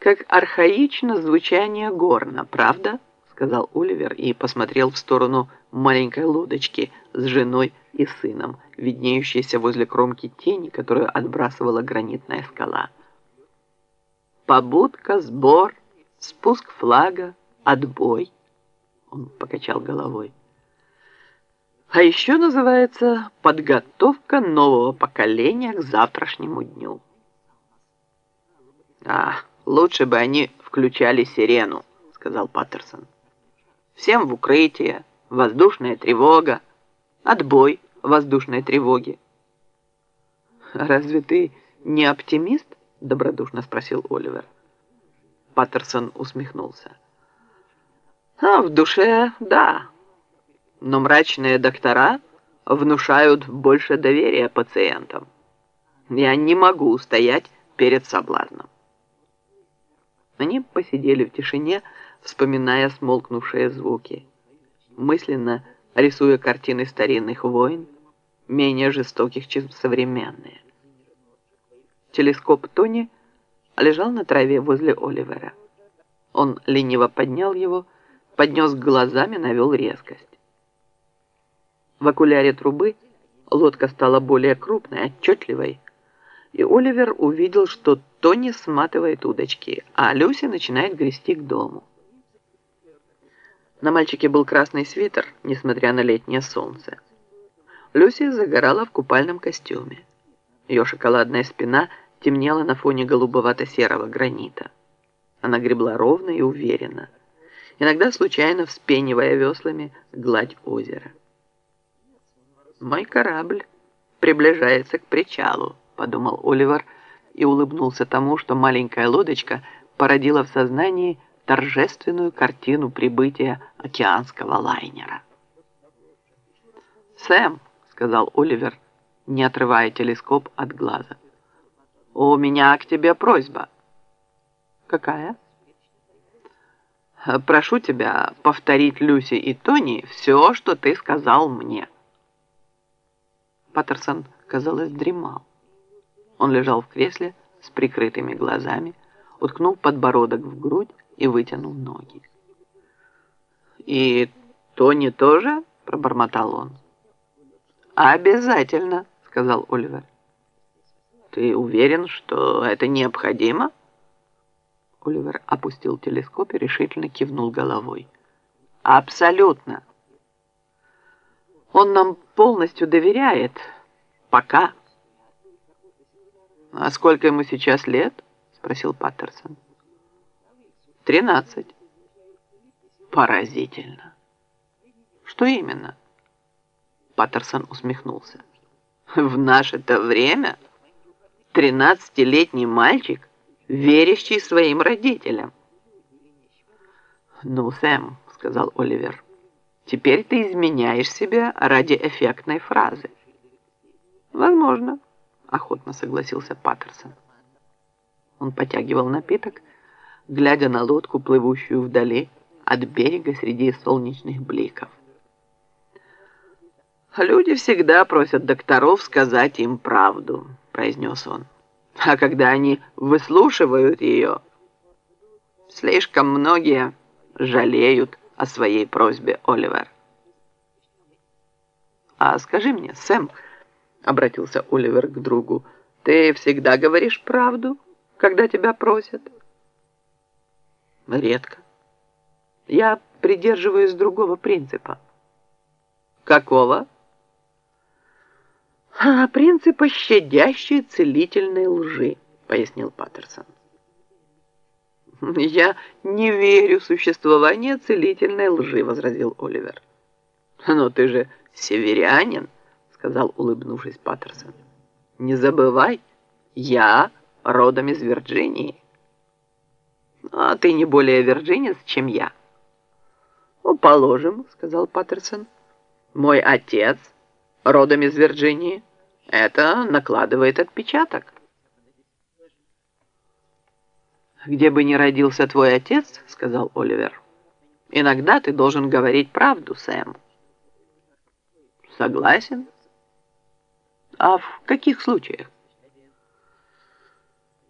Как архаично звучание горна, правда? Сказал Оливер и посмотрел в сторону маленькой лодочки с женой и сыном, виднеющейся возле кромки тени, которую отбрасывала гранитная скала. Побудка, сбор, спуск флага, отбой. Он покачал головой. А еще называется подготовка нового поколения к завтрашнему дню. А, лучше бы они включали сирену, сказал Паттерсон. Всем в укрытие, воздушная тревога, отбой воздушной тревоги. «Разве ты не оптимист?» – добродушно спросил Оливер. Паттерсон усмехнулся. «А в душе, да. Но мрачные доктора внушают больше доверия пациентам. Я не могу устоять перед соблазном». Они посидели в тишине, вспоминая смолкнувшие звуки, мысленно рисуя картины старинных войн, менее жестоких, чем современные. Телескоп Тони лежал на траве возле Оливера. Он лениво поднял его, поднес к глазам и навел резкость. В окуляре трубы лодка стала более крупной, отчетливой, и Оливер увидел, что Тони сматывает удочки, а Люси начинает грести к дому. На мальчике был красный свитер, несмотря на летнее солнце. Люси загорала в купальном костюме. Ее шоколадная спина темнела на фоне голубовато-серого гранита. Она гребла ровно и уверенно, иногда случайно вспенивая веслами гладь озера. «Мой корабль приближается к причалу», подумал Оливер и улыбнулся тому, что маленькая лодочка породила в сознании торжественную картину прибытия океанского лайнера. «Сэм», — сказал Оливер, не отрывая телескоп от глаза, — «у меня к тебе просьба». «Какая?» «Прошу тебя повторить Люси и Тони все, что ты сказал мне». Паттерсон, казалось, дремал. Он лежал в кресле с прикрытыми глазами, уткнул подбородок в грудь и вытянул ноги. «И Тони тоже?» – пробормотал он. «Обязательно», – сказал Оливер. «Ты уверен, что это необходимо?» Оливер опустил телескоп и решительно кивнул головой. «Абсолютно. Он нам полностью доверяет. Пока». «А сколько ему сейчас лет?» – спросил Паттерсон. «Тринадцать». «Поразительно». «Что именно?» Паттерсон усмехнулся. «В наше-то время тринадцатилетний мальчик, верящий своим родителям». «Ну, Сэм», — сказал Оливер, — «теперь ты изменяешь себя ради эффектной фразы». «Возможно» охотно согласился Паттерсон. Он потягивал напиток, глядя на лодку, плывущую вдали от берега среди солнечных бликов. «Люди всегда просят докторов сказать им правду», — произнес он. «А когда они выслушивают ее, слишком многие жалеют о своей просьбе, Оливер». «А скажи мне, Сэм, — обратился Оливер к другу. «Ты всегда говоришь правду, когда тебя просят?» «Редко. Я придерживаюсь другого принципа». «Какого?» «А, «Принципа щадящей целительной лжи», — пояснил Паттерсон. «Я не верю в существование целительной лжи», — возразил Оливер. «Но ты же северянин» сказал, улыбнувшись Паттерсон. «Не забывай, я родом из Вирджинии. А ты не более вирджинец, чем я». «Ну, положим», — сказал Паттерсон. «Мой отец родом из Вирджинии. Это накладывает отпечаток». «Где бы ни родился твой отец, — сказал Оливер, — иногда ты должен говорить правду, Сэм». «Согласен», а в каких случаях?